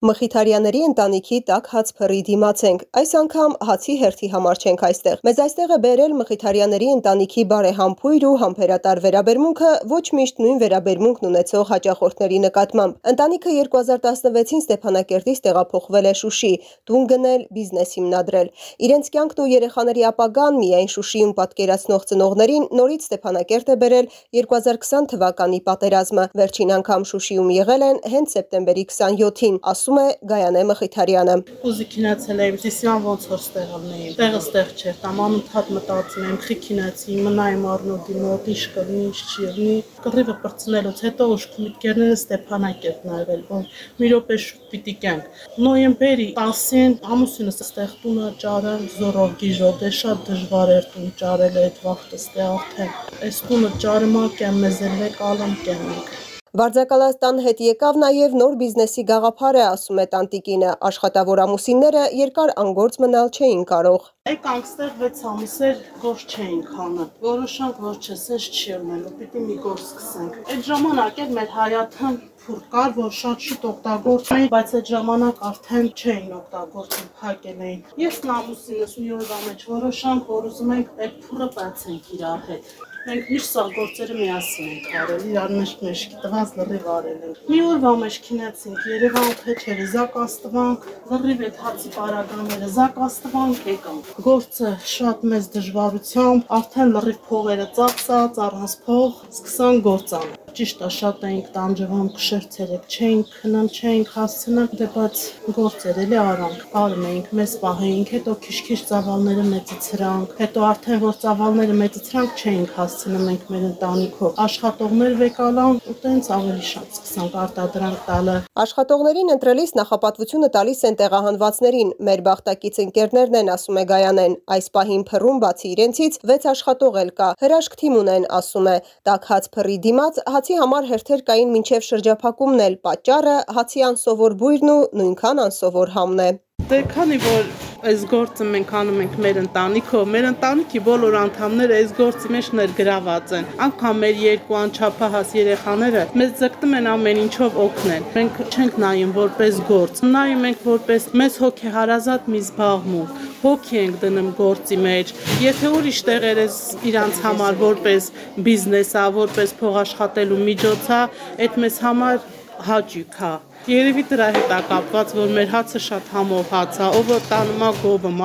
Մխիթարյանների ընտանիքի տաք հաց փռի դիմաց ենք։ Այս անգամ հացի հերթի համար չենք այստեղ։ Մեզ այստեղ է բերել Մխիթարյանների ընտանիքի բարեհամբույր ու համբերատար վերաբերմունքը ոչ միշտ նույն վերաբերմունքն ունեցող հաճախորդների նկատմամբ։ Ընտանիքը 2016-ին Ստեփանակերտից տեղափոխվել է Շուշի, տուն գնել, բիզնես հիմնադրել։ Իրենց կյանքն ու երեխաների ապագան միայն Շուշիում պատկերացնող ծնողներին նորից Ստեփանակերտ է բերել 2020 թվականի պատերազմը։ Վերջին անգամ Շուշիում եղել են հենց սեպտեմբերի 27-ին, ասում ասում է Գայանե Մխիթարյանը։ Ուզի քինացել եմ, դիսյան ոնց որ ստեղ լինեի։ Տեղը ստեղ չէր, տամ անընդհատ մտածում եմ, խի քինացի, մնայեմ Արնոդի մոտ, ինչ կլինի, ինչ չի լինի։ Կռիվը բրցնելուց հետո ուշք միտքերները Ստեփանակերտ նայվել, որ մի րոպե շուտ պիտի կյանք։ Նոյեմբերի 10-ին ամուսինս ստեղ տունը ճարել զորով գիժով, դե շատ դժվար էր տուն ճարել այդ վախտը ստե արդեն։ Այս տունը ճարմա կեմ մեզ էլ եկալım կյանք։ Վարձակալած տան հետ եկավ նաև նոր բիզնեսի գաղափարը, ասում է տանտիկինը։ Աշխատավոր ամուսինները երկար անգործ մնալ չէին կարող։ Եկանք ստեղ 6 ամիսեր գործ չէինք անում։ Որոշանք, որ չէ, սենց չի ելնելու, պիտի մի գործ սկսենք։ Այդ ժամանակ էլ մեր հայաթն փուր կար, որ շատ շուտ օգտագործեին, բայց այդ ժամանակ արդեն չէին օգտագործում, փակել էին։ Ես նամուսինս մի օրվա մեջ որոշանք, որ ուզում ենք այդ փուրը բացենք իրար հետ։ Մենք միշտ սա գործերը միասին ենք արել, իրար մեջ մեջքի տված լրիվ արել ենք։ Մի օրվա մեջ քինեցինք Երևան փեչերը, զակաստվանք, լրիվ այդ հացի պարագաները զակաստվանք, եկանք։ Գործը շատ մեծ դժվարությամբ, արդեն լրիվ փողերը ծածած, առանց փող, սկսան գործ անել։ Ճիշտ է, շատ էինք տանջվում, քշերցերեք, չէինք քնամ, չէինք հասցնամ, դե բայց գործեր էլի արանք, արում էինք, մեզ պահեինք, հետո քիչ-քիչ ծավալները մեծացրանք, հետո արդեն որ ծավալները մեծացրանք, չէինք հասցնում ենք մեր ընտանիքով։ Աշխատողներ վեկալան ու տենց ավելի շատ սկսանք արտադրանք տալը։ Աշխատողներին ընտրելիս նախապատվությունը տալիս են տեղահանվածներին։ Մեր բախտակից ընկերներն են, ասում է Գայանեն։ Այս պահին փռում բացի իրենցից 6 աշխատող էլ կա։ Հրաշք թիմ ունեն, ասում է։ Տակ հաց փռի դիմաց հացի համար հերթեր կային մինչև շրջափակումն էլ, պատճառը հացի անսովոր բույրն ու նույնքան անսովոր համն է։ Դե քանի որ այս գործը մենք անում ենք մեր ընտանիքով, մեր ընտանիքի բոլոր անդամները այս գործի մեջ ներգրաված են։ Անկամ մեր երկու անչափահաս երեխաները մեզ ձգտում են ամեն ինչով օգնել։ Մենք չենք նայում որպես գործ, նայում ենք որպես մեզ հոգեհարազատ մի զբաղմունք հոգի ենք դնում գործի մեջ։ Եթե ուրիշ տեղեր ես իրանց համար որպես բիզնես որպես փող աշխատելու միջոց այդ մեզ համար հաճույք է։ Երևի դրա հետ է կապված, որ մեր հացը շատ համով հաց է, ով տանում է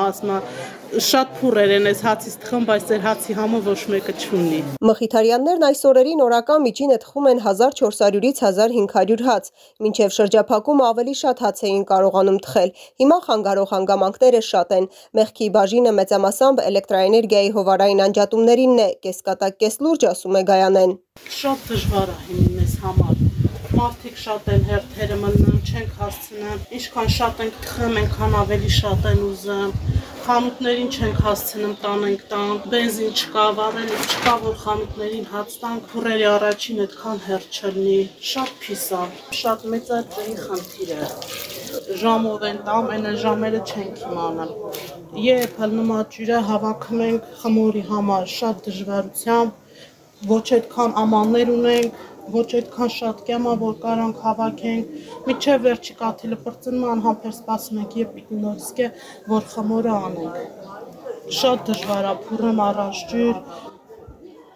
ասում է շատ փուրեր են այս հացից թխում, բայց ձեր հացի համը ոչ մեկը չունի։ Մխիթարյաններն այս օրերին օրական միջինը թխում են 1400-ից 1500 հաց, մինչև շրջափակումը ավելի շատ հաց էին կարողանում թխել։ Հիմա խանգարող հանգամանքները շատ են։ Մեղքի բաժինը մեծամասամբ էլեկտրաէներգիայի հովարային անջատումներինն է, կեսկատակ կես լուրջ ասում է Գայանեն։ Շատ դժվար է հիմի մեզ համար մարդիկ շատ են հերթերը մնում, չենք հասցնում, ինչքան շատ ենք թխում, այնքան ավելի շատ են ուզում, խանութներին չենք հասցնում տանենք տան, բենզին չկա, վառելի չկա, որ խանութներին հաց տանք, փուրերի առաջին այդքան հերթ չլինի, շատ փիս է, շատ մեծ է դրի խնդիրը ժամով են տամ, այն ժամերը չենք իմանում։ Երբ հլնում աջուրը հավաքում ենք խմորի համար շատ դժվարությամբ, ոչ այդքան ամաններ ունենք, ոչ այդքան շատ կյամա, որ կարանք հավաքենք, միջև վերջի կաթիլը պրծնում անհամբեր սպասում ենք, երբ պիտի նորսկե, որ խմորը անենք։ Շատ դժվար է փռում առանց ջուր,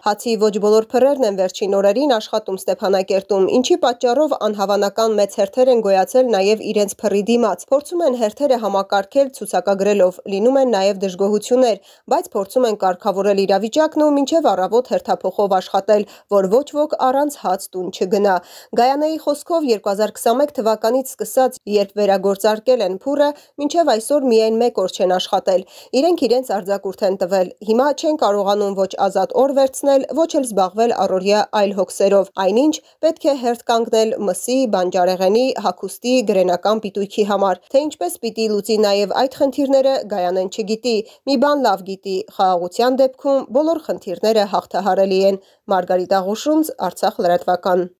Հացի ոչ բոլոր փռերն են վերջին օրերին աշխատում Ստեփանակերտում, ինչի պատճառով անհավանական մեծ հերթեր են գոյացել նաև իրենց փռի դիմաց։ Փորձում են հերթերը համակարգել ցուցակագրելով, լինում են նաև դժգոհություններ, բայց փորձում են կարգավորել իրավիճակն ու մինչև առավոտ հերթափոխով աշխատել, որ ոչ ոք առանց հաց տուն չգնա։ Գայանեի խոսքով 2021 թվականից սկսած, երբ վերագործարկել են փուրը, մինչև այսօր միայն մեկ օր չեն աշխատել։ Իրենք իրենց արձակուրդ են տվել։ Հիմա չեն կարողանում ոչ ազատ օր վերցնել մտցնել, ոչ էլ զբաղվել առօրյա այլ հոգսերով։ Այնինչ պետք է հերթ կանգնել մսի, բանջարեղենի, հագուստի, գրենական պիտույքի համար։ Թե ինչպես պիտի լուծի նաև այդ խնդիրները Գայանեն չգիտի։ Մի բան լավ գիտի՝ խաղաղության դեպքում բոլոր խնդիրները հաղթահարելի են։ Մարգարիտ Աղուշունց, Արցախ լրատվական։